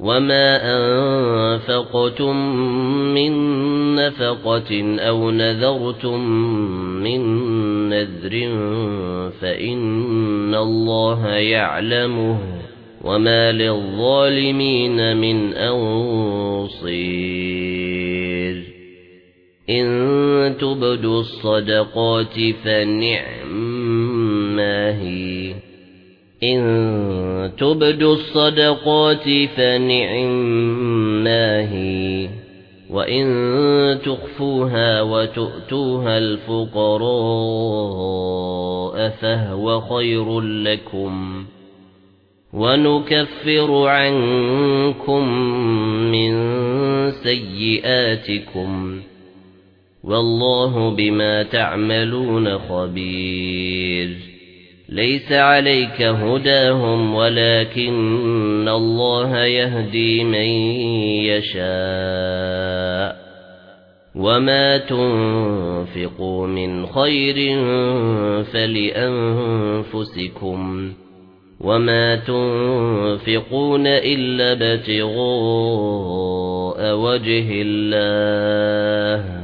وَمَا أَنفَقْتُم مِّن نَّفَقَةٍ أَوْ نَذَرْتُم مِّن نَّذْرٍ فَإِنَّ اللَّهَ يَعْلَمُهُ وَمَا لِلظَّالِمِينَ مِنْ أَنصِيرٍ إِن تُبْدُوا الصَّدَقَاتِ فَنِعِمَّا هِيَ إِن تُبْدُوا الصَّدَقَاتِ فَنِعِمَّا هِيَ وَإِن تُخْفُوهَا وَتُؤْتُوهَا الْفُقَرَاءَ فَهُوَ خَيْرٌ لَّكُمْ. وَنُكَفِّرُ عَنكُم مِّن سَيِّئَاتِكُمْ. وَاللَّهُ بِمَا تَعْمَلُونَ خَبِيرٌ. لَيْسَ عَلَيْكَ هُدَاهُمْ وَلَكِنَّ اللَّهَ يَهْدِي مَن يَشَاءُ وَمَا تُنفِقُوا مِنْ خَيْرٍ فَلِأَنفُسِكُمْ وَمَا تُنفِقُونَ إِلَّا ابْتِغَاءَ وَجْهِ اللَّهِ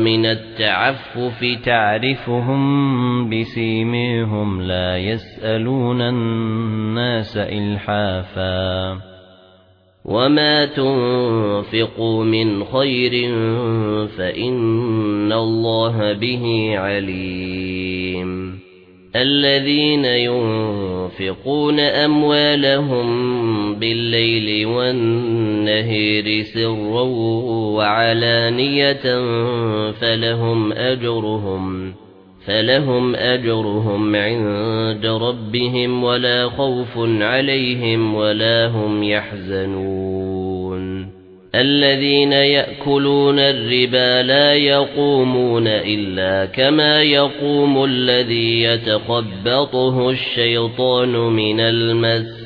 مِنَ التَّعَفُّفِ تَعْرِفُهُم بِسِيمَاهُمْ لَا يَسْأَلُونَ النَّاسَ إِلْحَافًا. وَمَا تُنفِقُوا مِنْ خَيْرٍ فَإِنَّ اللَّهَ بِهِ عَلِيمٌ. الَّذِينَ يُنفِقُونَ أَمْوَالَهُم بِاللَّيْلِ وَالنَّهَارِ سِرًّا وَعَلَانِيَةً فَلَهُمْ أَجْرُهُمْ فَلَهُمْ أَجْرُهُمْ عِندَ رَبِّهِمْ وَلَا خَوْفٌ عَلَيْهِمْ وَلَا هُمْ يَحْزَنُونَ الَّذِينَ يَأْكُلُونَ الرِّبَا لَا يَقُومُونَ إِلَّا كَمَا يَقُومُ الَّذِي يَتَخَبَّطُهُ الشَّيْطَانُ مِنَ الْمَسِّ.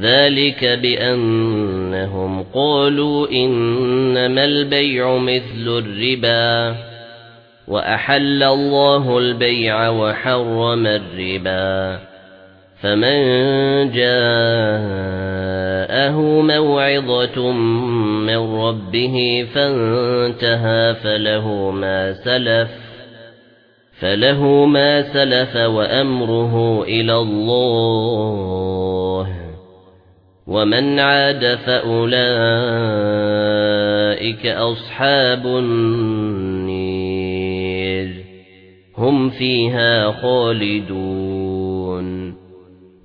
ذَلِكَ بِأَنَّهُمْ قَالُوا إِنَّمَا الْبَيْعُ مِثْلُ الرِّبَا. وَأَحَلَّ اللَّهُ الْبَيْعَ وَحَرَّمَ الرِّبَا. فَمَن جَاءَهُ مَوْعِظَةٌ مِّن رَّبِّهِ فَانتَهَى فَلَهُ مَا سَلَفَ فَلَهُ مَا سَلَفَ وَأَمْرُهُ إِلَى اللَّهِ. وَمَنْ عَادَ فَأُولَئِكَ أَصْحَابُ النِّيرِ هُمْ فِيهَا خَالِدُونَ.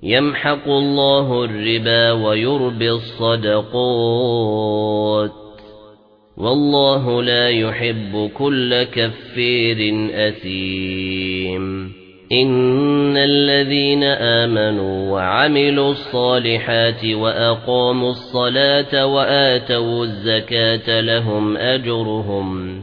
يَمْحَقُ اللَّهُ الرِّبَا وَيُرْبِي الصَّدَقَاتِ. وَاللَّهُ لَا يُحِبُّ كُلَّ كَفَّارٍ أَثِيمٍ. إِنَّ الَّذِينَ آمَنُوا وَعَمِلُوا الصَّالِحَاتِ وَأَقَامُوا الصَّلَاةَ وَآتَوُا الزَّكَاةَ لَهُمْ أَجْرُهُمْ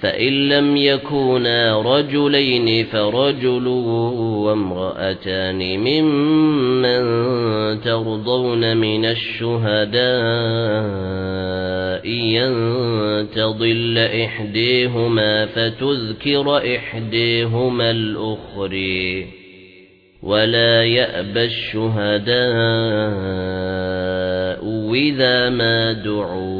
فإن لم يكونا رجلين فرجل وامرأتان ممن ترضون من الشهداء ينتضل إحديهما فتذكر إحديهما الأخرى ولا يأبى الشهداء إذا ما دعوا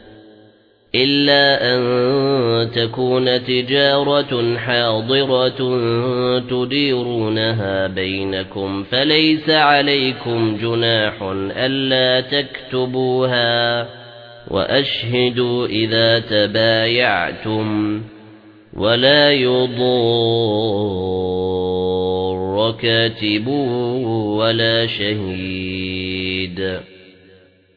إلا أن تكون تجارة حاضرة تديرونها بينكم فليس عليكم جناح ألا تكتبوها وأشهدوا إذا تبايعتم ولا يضر كاتب ولا شهيد